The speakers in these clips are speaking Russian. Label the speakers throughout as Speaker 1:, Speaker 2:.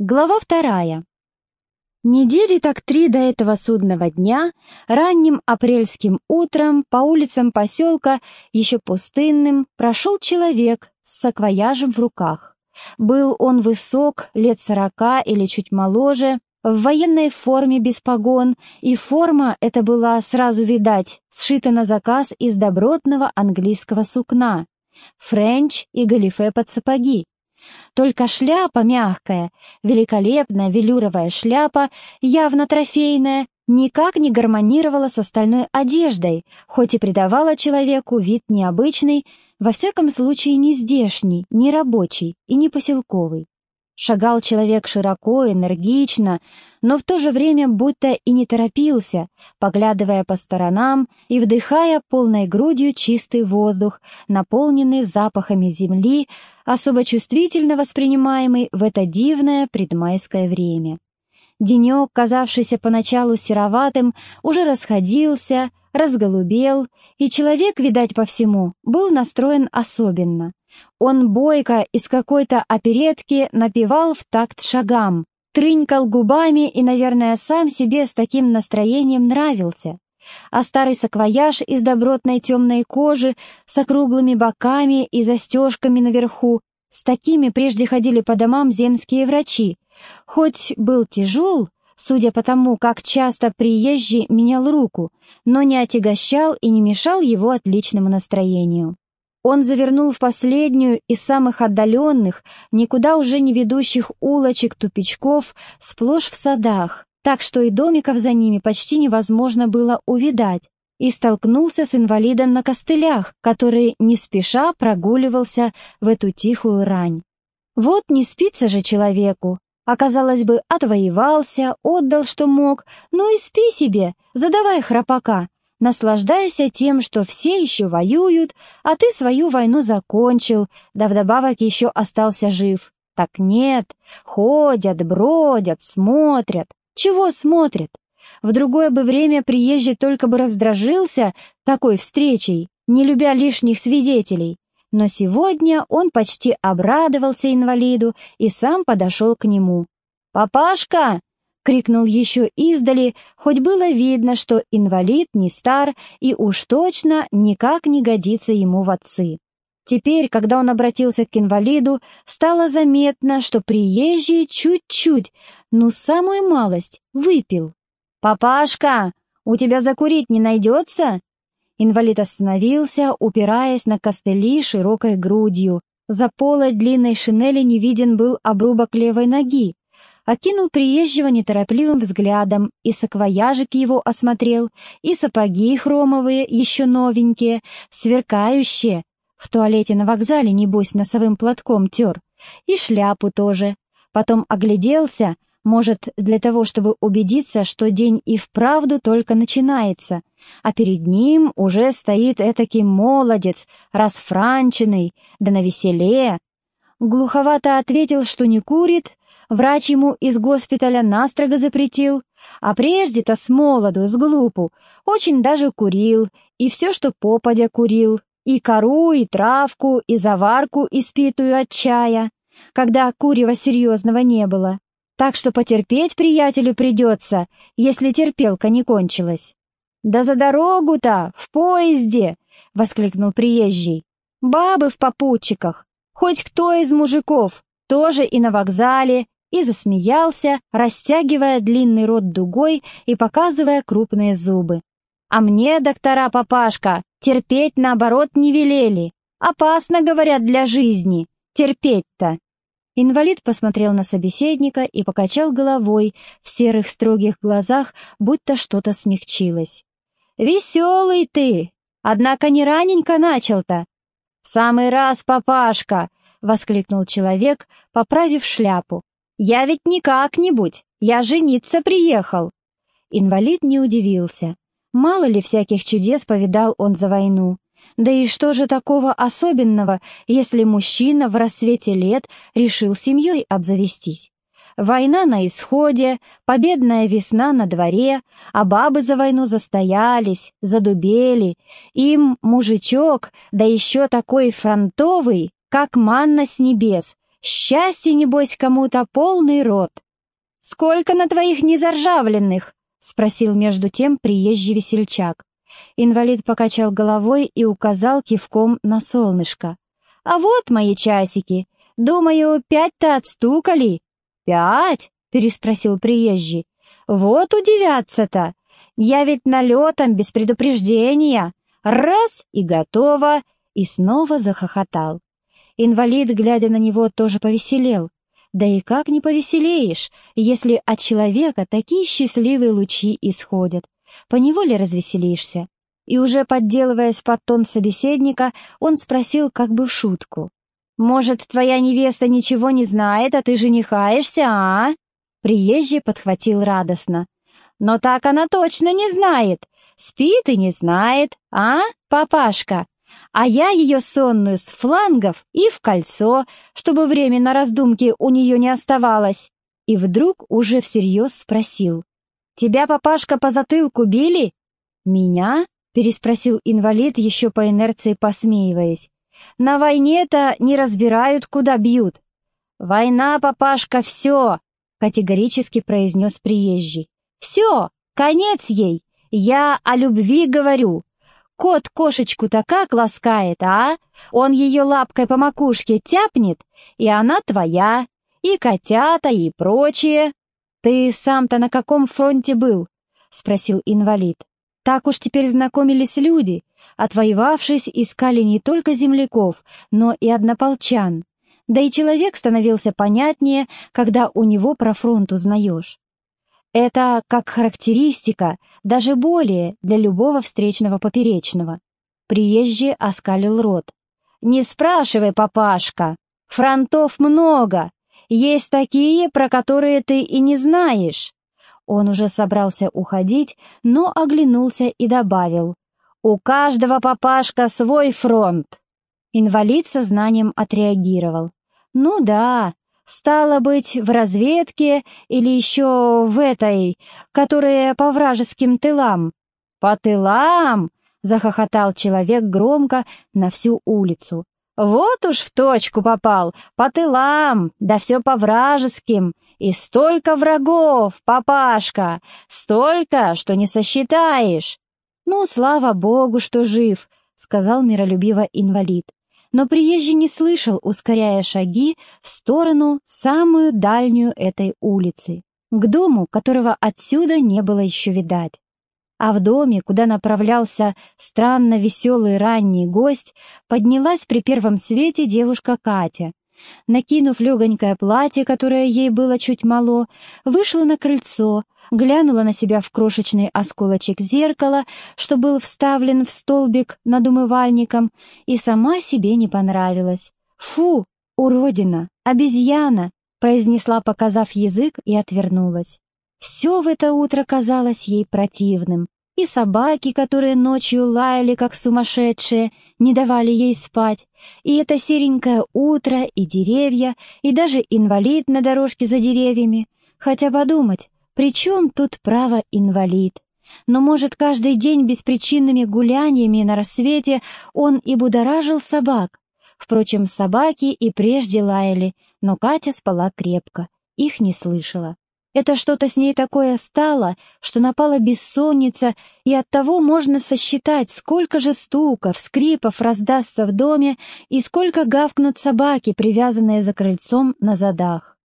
Speaker 1: Глава вторая. Недели так три до этого судного дня, ранним апрельским утром по улицам поселка, еще пустынным, прошел человек с саквояжем в руках. Был он высок, лет сорока или чуть моложе, в военной форме без погон, и форма эта была, сразу видать, сшита на заказ из добротного английского сукна, френч и галифе под сапоги. Только шляпа мягкая, великолепная велюровая шляпа, явно трофейная, никак не гармонировала с остальной одеждой, хоть и придавала человеку вид необычный, во всяком случае не здешний, не рабочий и не поселковый. Шагал человек широко, энергично, но в то же время будто и не торопился, поглядывая по сторонам и вдыхая полной грудью чистый воздух, наполненный запахами земли, особо чувствительно воспринимаемый в это дивное предмайское время. Денек, казавшийся поначалу сероватым, уже расходился, разголубел, и человек, видать по всему, был настроен особенно. Он бойко из какой-то оперетки напевал в такт шагам, трынькал губами и, наверное, сам себе с таким настроением нравился. А старый саквояж из добротной темной кожи с округлыми боками и застежками наверху, с такими прежде ходили по домам земские врачи. Хоть был тяжел, судя по тому, как часто приезжий менял руку, но не отягощал и не мешал его отличному настроению. Он завернул в последнюю из самых отдаленных, никуда уже не ведущих улочек, тупичков, сплошь в садах, так что и домиков за ними почти невозможно было увидать, и столкнулся с инвалидом на костылях, который не спеша прогуливался в эту тихую рань. Вот не спится же человеку, Оказалось бы, отвоевался, отдал, что мог, ну и спи себе, задавай храпака, наслаждайся тем, что все еще воюют, а ты свою войну закончил, да вдобавок еще остался жив. Так нет, ходят, бродят, смотрят. Чего смотрят? В другое бы время приезжий только бы раздражился такой встречей, не любя лишних свидетелей. Но сегодня он почти обрадовался инвалиду и сам подошел к нему. «Папашка!» — крикнул еще издали, хоть было видно, что инвалид не стар и уж точно никак не годится ему в отцы. Теперь, когда он обратился к инвалиду, стало заметно, что приезжий чуть-чуть, ну самую малость, выпил. «Папашка, у тебя закурить не найдется?» Инвалид остановился, упираясь на костыли широкой грудью. За полой длинной шинели не виден был обрубок левой ноги окинул приезжего неторопливым взглядом, и саквояжик его осмотрел, и сапоги хромовые, еще новенькие, сверкающие, в туалете на вокзале, небось, носовым платком тер, и шляпу тоже. Потом огляделся, может, для того, чтобы убедиться, что день и вправду только начинается, а перед ним уже стоит этакий молодец, расфранченный, да навеселее. Глуховато ответил, что не курит, Врач ему из госпиталя настрого запретил, а прежде-то с молоду, с глупу, очень даже курил, и все, что попадя курил, и кору, и травку, и заварку, испитую от чая, когда курева серьезного не было. Так что потерпеть приятелю придется, если терпелка не кончилась. «Да за дорогу-то, в поезде!» — воскликнул приезжий. «Бабы в попутчиках, хоть кто из мужиков, тоже и на вокзале, и засмеялся, растягивая длинный рот дугой и показывая крупные зубы. «А мне, доктора папашка, терпеть, наоборот, не велели. Опасно, говорят, для жизни. Терпеть-то». Инвалид посмотрел на собеседника и покачал головой, в серых строгих глазах будто что-то смягчилось. «Веселый ты! Однако не раненько начал-то!» «В самый раз, папашка!» — воскликнул человек, поправив шляпу. «Я ведь не как-нибудь, я жениться приехал!» Инвалид не удивился. Мало ли всяких чудес повидал он за войну. Да и что же такого особенного, если мужчина в рассвете лет решил семьей обзавестись? Война на исходе, победная весна на дворе, а бабы за войну застоялись, задубели. Им мужичок, да еще такой фронтовый, как манна с небес, Счастье, небось, кому-то полный рот. «Сколько на твоих незаржавленных?» — спросил между тем приезжий весельчак. Инвалид покачал головой и указал кивком на солнышко. «А вот мои часики. Думаю, пять-то отстукали». «Пять?» — переспросил приезжий. «Вот удивятся-то. Я ведь налетом, без предупреждения. Раз — и готово!» И снова захохотал. Инвалид, глядя на него, тоже повеселел. Да и как не повеселеешь, если от человека такие счастливые лучи исходят. Поневоле развеселишься. И уже подделываясь под тон собеседника, он спросил как бы в шутку. «Может, твоя невеста ничего не знает, а ты женихаешься, а?» Приезжий подхватил радостно. «Но так она точно не знает. Спит и не знает, а, папашка? А я ее сонную с флангов и в кольцо, чтобы время на раздумки у нее не оставалось». И вдруг уже всерьез спросил. «Тебя, папашка, по затылку били?» «Меня?» — переспросил инвалид, еще по инерции посмеиваясь. «На войне-то не разбирают, куда бьют». «Война, папашка, все!» — категорически произнес приезжий. «Все, конец ей! Я о любви говорю. Кот кошечку-то как ласкает, а? Он ее лапкой по макушке тяпнет, и она твоя, и котята, и прочее. «Ты сам-то на каком фронте был?» — спросил инвалид. «Так уж теперь знакомились люди, отвоевавшись, искали не только земляков, но и однополчан. Да и человек становился понятнее, когда у него про фронт узнаешь. Это как характеристика, даже более для любого встречного поперечного. Приезжий оскалил рот. «Не спрашивай, папашка, фронтов много, есть такие, про которые ты и не знаешь». Он уже собрался уходить, но оглянулся и добавил. «У каждого папашка свой фронт». Инвалид со знанием отреагировал. «Ну да, стало быть, в разведке или еще в этой, которая по вражеским тылам». «По тылам!» — захохотал человек громко на всю улицу. Вот уж в точку попал, по тылам, да все по вражеским. И столько врагов, папашка, столько, что не сосчитаешь. Ну, слава богу, что жив, сказал миролюбиво инвалид. Но приезжий не слышал, ускоряя шаги в сторону самую дальнюю этой улицы, к дому, которого отсюда не было еще видать а в доме, куда направлялся странно веселый ранний гость, поднялась при первом свете девушка Катя. Накинув легонькое платье, которое ей было чуть мало, вышла на крыльцо, глянула на себя в крошечный осколочек зеркала, что был вставлен в столбик над умывальником, и сама себе не понравилась. «Фу, уродина, обезьяна!» произнесла, показав язык, и отвернулась. Все в это утро казалось ей противным. И собаки, которые ночью лаяли, как сумасшедшие, не давали ей спать, и это серенькое утро, и деревья, и даже инвалид на дорожке за деревьями. Хотя подумать, при чем тут право инвалид? Но, может, каждый день беспричинными гуляниями на рассвете он и будоражил собак. Впрочем, собаки и прежде лаяли, но Катя спала крепко, их не слышала. Это что-то с ней такое стало, что напала бессонница, и оттого можно сосчитать, сколько же стуков, скрипов раздастся в доме и сколько гавкнут собаки, привязанные за крыльцом на задах.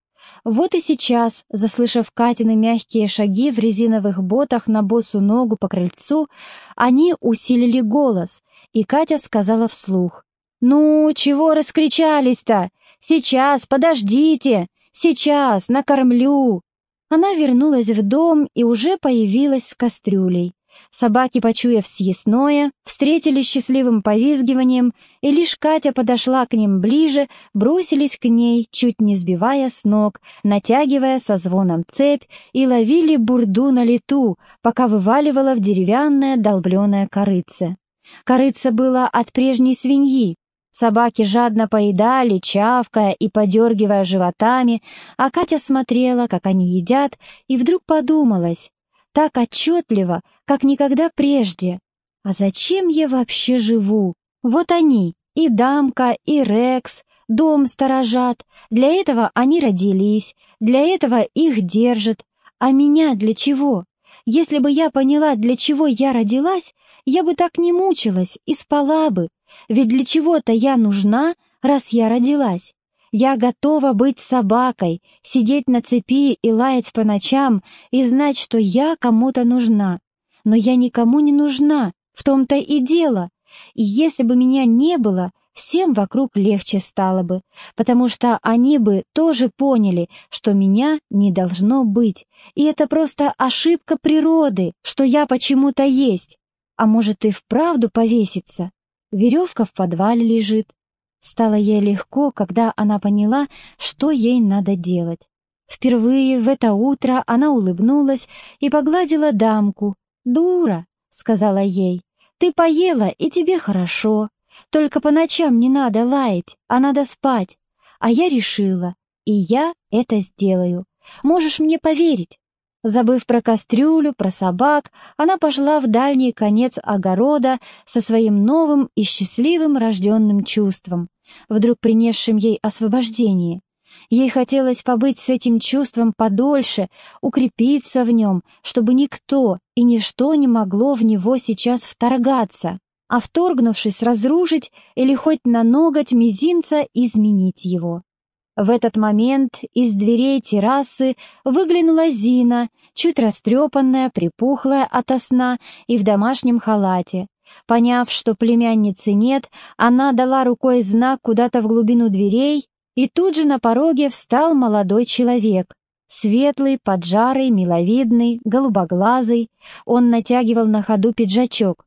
Speaker 1: Вот и сейчас, заслышав Катины мягкие шаги в резиновых ботах на босу ногу по крыльцу, они усилили голос, и Катя сказала вслух. «Ну, чего раскричались-то? Сейчас, подождите! Сейчас, накормлю!» Она вернулась в дом и уже появилась с кастрюлей. Собаки, почуяв съестное, встретились счастливым повизгиванием, и лишь Катя подошла к ним ближе, бросились к ней, чуть не сбивая с ног, натягивая со звоном цепь и ловили бурду на лету, пока вываливала в деревянное долбленое корыце. Корыце было от прежней свиньи, Собаки жадно поедали, чавкая и подергивая животами, а Катя смотрела, как они едят, и вдруг подумалась, так отчетливо, как никогда прежде. А зачем я вообще живу? Вот они, и Дамка, и Рекс, дом сторожат, для этого они родились, для этого их держат. А меня для чего? Если бы я поняла, для чего я родилась, я бы так не мучилась и спала бы. Ведь для чего-то я нужна, раз я родилась. Я готова быть собакой, сидеть на цепи и лаять по ночам и знать, что я кому-то нужна. Но я никому не нужна, в том-то и дело. И если бы меня не было, всем вокруг легче стало бы, потому что они бы тоже поняли, что меня не должно быть, и это просто ошибка природы, что я почему-то есть. А может и вправду повеситься? Веревка в подвале лежит. Стало ей легко, когда она поняла, что ей надо делать. Впервые в это утро она улыбнулась и погладила дамку. «Дура», — сказала ей, — «ты поела, и тебе хорошо. Только по ночам не надо лаять, а надо спать. А я решила, и я это сделаю. Можешь мне поверить». Забыв про кастрюлю, про собак, она пошла в дальний конец огорода со своим новым и счастливым рожденным чувством, вдруг принесшим ей освобождение. Ей хотелось побыть с этим чувством подольше, укрепиться в нем, чтобы никто и ничто не могло в него сейчас вторгаться, а вторгнувшись, разрушить или хоть на ноготь мизинца изменить его. В этот момент из дверей террасы выглянула Зина, чуть растрепанная, припухлая ото сна и в домашнем халате. Поняв, что племянницы нет, она дала рукой знак куда-то в глубину дверей, и тут же на пороге встал молодой человек. Светлый, поджарый, миловидный, голубоглазый. Он натягивал на ходу пиджачок.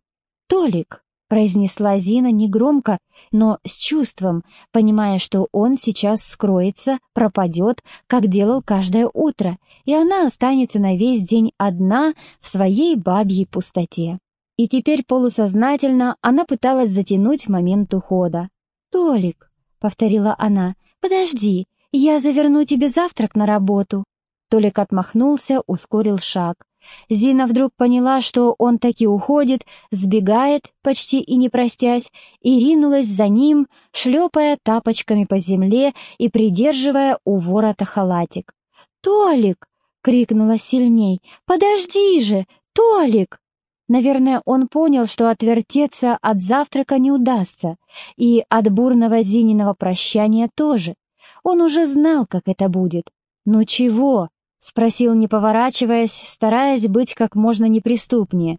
Speaker 1: «Толик!» — произнесла Зина негромко, но с чувством, понимая, что он сейчас скроется, пропадет, как делал каждое утро, и она останется на весь день одна в своей бабьей пустоте. И теперь полусознательно она пыталась затянуть момент ухода. «Толик», — повторила она, — «подожди, я заверну тебе завтрак на работу». Толик отмахнулся, ускорил шаг. Зина вдруг поняла, что он таки уходит, сбегает, почти и не простясь, и ринулась за ним, шлепая тапочками по земле и придерживая у ворота халатик. «Толик!» — крикнула сильней. «Подожди же! Толик!» Наверное, он понял, что отвертеться от завтрака не удастся, и от бурного Зининого прощания тоже. Он уже знал, как это будет. «Ну чего?» — спросил, не поворачиваясь, стараясь быть как можно неприступнее.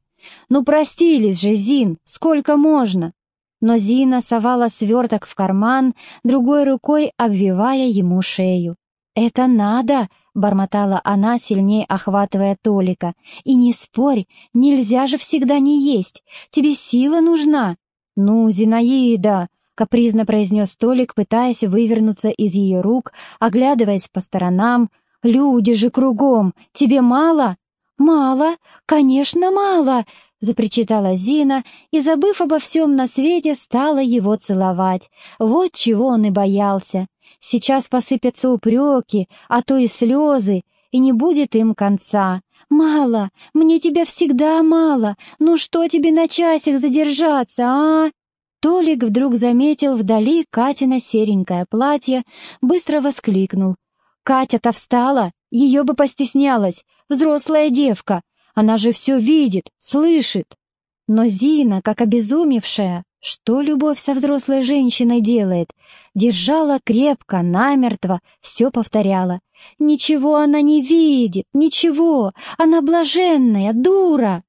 Speaker 1: «Ну простились же, Зин, сколько можно?» Но Зина совала сверток в карман, другой рукой обвивая ему шею. «Это надо!» — бормотала она, сильнее охватывая Толика. «И не спорь, нельзя же всегда не есть. Тебе сила нужна». «Ну, Зинаида!» — капризно произнес Толик, пытаясь вывернуться из ее рук, оглядываясь по сторонам, Люди же кругом, тебе мало?» «Мало, конечно, мало!» — запричитала Зина и, забыв обо всем на свете, стала его целовать. Вот чего он и боялся. Сейчас посыпятся упреки, а то и слезы, и не будет им конца. «Мало, мне тебя всегда мало. Ну что тебе на часик задержаться, а?» Толик вдруг заметил вдали Катина серенькое платье, быстро воскликнул. Катя-то встала, ее бы постеснялась, взрослая девка. Она же все видит, слышит. Но Зина, как обезумевшая, что любовь со взрослой женщиной делает, держала крепко, намертво, все повторяла. Ничего она не видит, ничего, она блаженная, дура.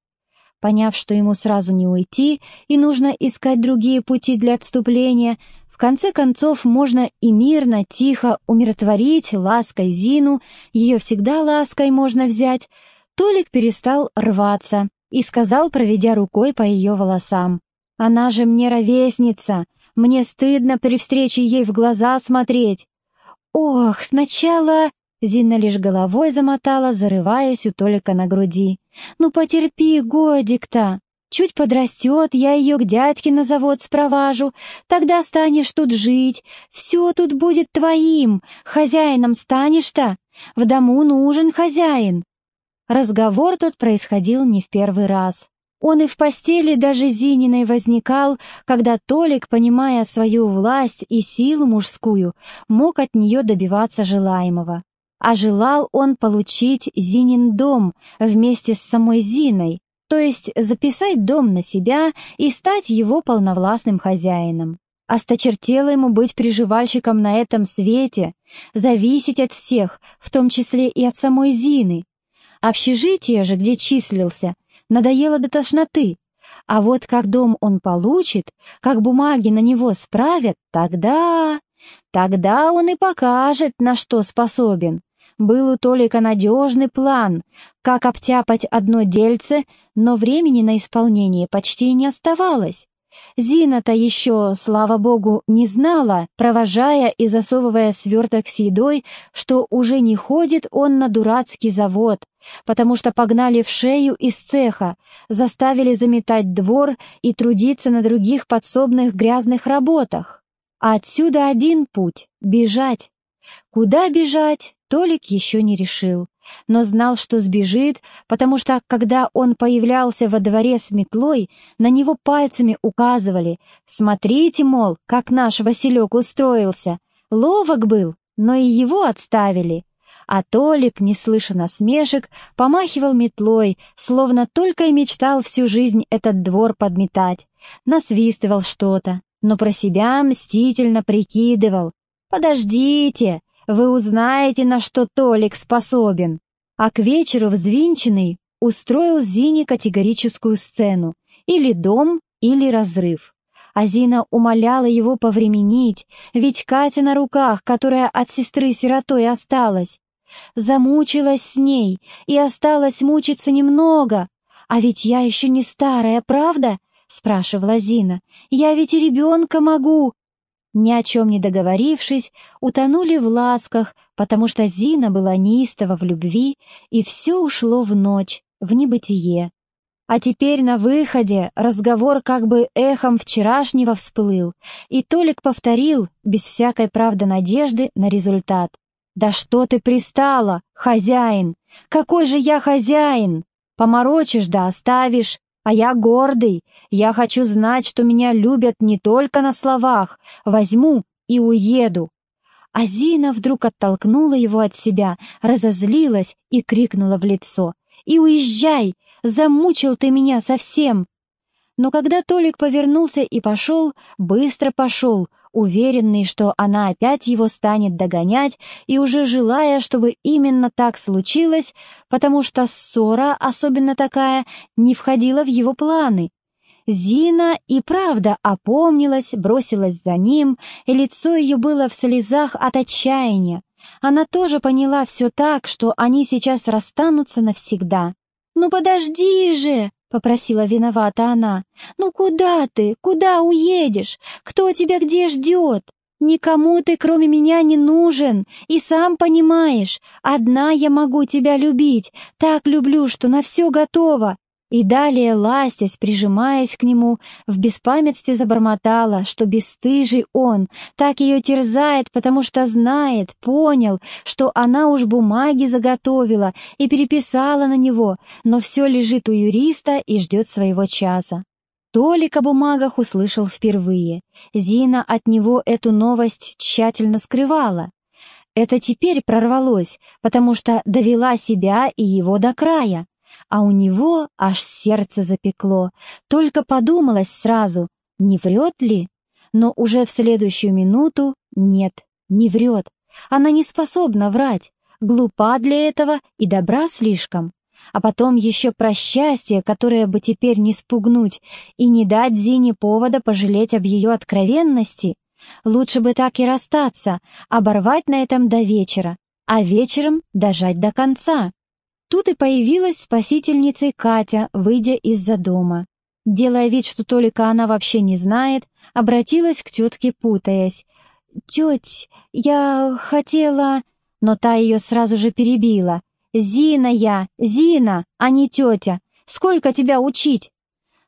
Speaker 1: Поняв, что ему сразу не уйти и нужно искать другие пути для отступления, конце концов, можно и мирно, тихо умиротворить лаской Зину, ее всегда лаской можно взять. Толик перестал рваться и сказал, проведя рукой по ее волосам. «Она же мне ровесница, мне стыдно при встрече ей в глаза смотреть». «Ох, сначала...» Зина лишь головой замотала, зарываясь у Толика на груди. «Ну потерпи, годик-то!» Чуть подрастет, я ее к дядьке на завод спроважу, тогда станешь тут жить, все тут будет твоим, хозяином станешь-то, в дому нужен хозяин». Разговор тут происходил не в первый раз. Он и в постели даже Зининой возникал, когда Толик, понимая свою власть и силу мужскую, мог от нее добиваться желаемого. А желал он получить Зинин дом вместе с самой Зиной, то есть записать дом на себя и стать его полновластным хозяином. Осточертело ему быть приживальщиком на этом свете, зависеть от всех, в том числе и от самой Зины. Общежитие же, где числился, надоело до тошноты. А вот как дом он получит, как бумаги на него справят, тогда... Тогда он и покажет, на что способен. Был у Толика надежный план, как обтяпать одно дельце, но времени на исполнение почти не оставалось. Зина-то еще, слава богу, не знала, провожая и засовывая сверток с едой, что уже не ходит он на дурацкий завод, потому что погнали в шею из цеха, заставили заметать двор и трудиться на других подсобных грязных работах. А отсюда один путь — бежать. Куда бежать, Толик еще не решил но знал, что сбежит, потому что, когда он появлялся во дворе с метлой, на него пальцами указывали «Смотрите, мол, как наш Василек устроился! Ловок был, но и его отставили!» А Толик, не слыша насмешек, помахивал метлой, словно только и мечтал всю жизнь этот двор подметать. Насвистывал что-то, но про себя мстительно прикидывал. «Подождите, вы узнаете, на что Толик способен. А к вечеру взвинченный устроил Зине категорическую сцену. Или дом, или разрыв. А Зина умоляла его повременить, ведь Катя на руках, которая от сестры сиротой осталась. Замучилась с ней и осталась мучиться немного. А ведь я еще не старая, правда? — спрашивала Зина. «Я ведь и ребенка могу, ни о чем не договорившись, утонули в ласках, потому что Зина была неистова в любви, и все ушло в ночь, в небытие. А теперь на выходе разговор как бы эхом вчерашнего всплыл, и Толик повторил, без всякой правды надежды, на результат. «Да что ты пристала, хозяин? Какой же я хозяин? Поморочишь да оставишь, а я гордый, я хочу знать, что меня любят не только на словах. Возьму и уеду». А Зина вдруг оттолкнула его от себя, разозлилась и крикнула в лицо. «И уезжай! Замучил ты меня совсем!» Но когда Толик повернулся и пошел, быстро пошел, уверенный, что она опять его станет догонять и уже желая, чтобы именно так случилось, потому что ссора, особенно такая, не входила в его планы. Зина и правда опомнилась, бросилась за ним, и лицо ее было в слезах от отчаяния. Она тоже поняла все так, что они сейчас расстанутся навсегда. «Ну подожди же!» — попросила виновата она. «Ну куда ты? Куда уедешь? Кто тебя где ждет? Никому ты, кроме меня, не нужен, и сам понимаешь, одна я могу тебя любить, так люблю, что на все готова. И далее, ластясь, прижимаясь к нему, в беспамятстве забормотала, что бесстыжий он, так ее терзает, потому что знает, понял, что она уж бумаги заготовила и переписала на него, но все лежит у юриста и ждет своего часа. Толик о бумагах услышал впервые. Зина от него эту новость тщательно скрывала. Это теперь прорвалось, потому что довела себя и его до края а у него аж сердце запекло. Только подумалось сразу, не врет ли? Но уже в следующую минуту нет, не врет. Она не способна врать, глупа для этого и добра слишком. А потом еще про счастье, которое бы теперь не спугнуть и не дать Зине повода пожалеть об ее откровенности. Лучше бы так и расстаться, оборвать на этом до вечера, а вечером дожать до конца. Тут и появилась спасительницей Катя, выйдя из-за дома. Делая вид, что Толика она вообще не знает, обратилась к тетке, путаясь. «Теть, я хотела...» Но та ее сразу же перебила. «Зина я, Зина, а не тетя. Сколько тебя учить?»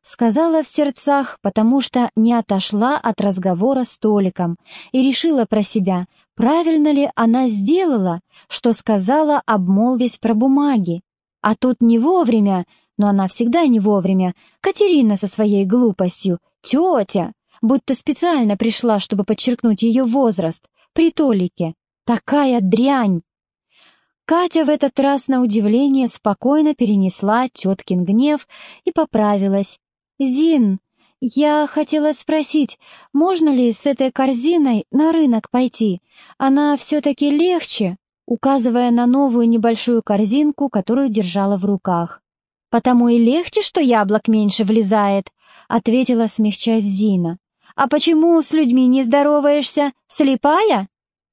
Speaker 1: Сказала в сердцах, потому что не отошла от разговора с Толиком и решила про себя, правильно ли она сделала, что сказала, обмолвясь про бумаги. А тут не вовремя, но она всегда не вовремя. Катерина со своей глупостью. Тетя! Будто специально пришла, чтобы подчеркнуть ее возраст. При Толике. Такая дрянь! Катя в этот раз, на удивление, спокойно перенесла теткин гнев и поправилась. «Зин, я хотела спросить, можно ли с этой корзиной на рынок пойти? Она все-таки легче?» указывая на новую небольшую корзинку, которую держала в руках. «Потому и легче, что яблок меньше влезает», — ответила, смягчаясь Зина. «А почему с людьми не здороваешься? Слепая?»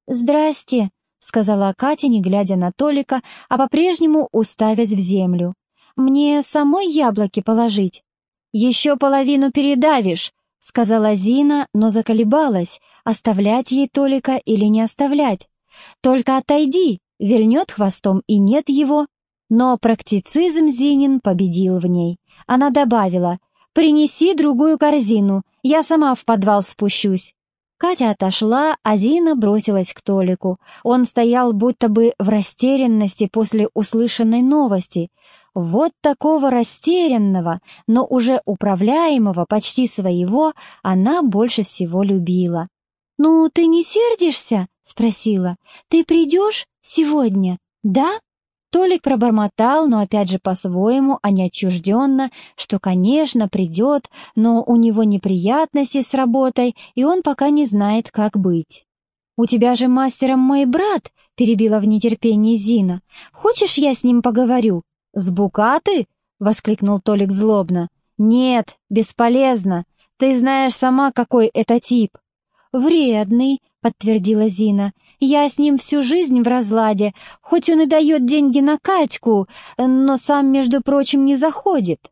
Speaker 1: «Здрасте», — сказала Катя, не глядя на Толика, а по-прежнему уставясь в землю. «Мне самой яблоки положить?» «Еще половину передавишь», — сказала Зина, но заколебалась, оставлять ей Толика или не оставлять. «Только отойди», — вильнет хвостом, и нет его. Но практицизм Зинин победил в ней. Она добавила, «Принеси другую корзину, я сама в подвал спущусь». Катя отошла, а Зина бросилась к Толику. Он стоял будто бы в растерянности после услышанной новости. Вот такого растерянного, но уже управляемого, почти своего, она больше всего любила. «Ну, ты не сердишься?» — спросила. «Ты придешь сегодня, да?» Толик пробормотал, но опять же по-своему, а не отчужденно, что, конечно, придет, но у него неприятности с работой, и он пока не знает, как быть. «У тебя же мастером мой брат», — перебила в нетерпении Зина. «Хочешь, я с ним поговорю?» «С Букаты?» — воскликнул Толик злобно. «Нет, бесполезно. Ты знаешь сама, какой это тип». «Вредный», — подтвердила Зина. «Я с ним всю жизнь в разладе, хоть он и дает деньги на Катьку, но сам, между прочим, не заходит».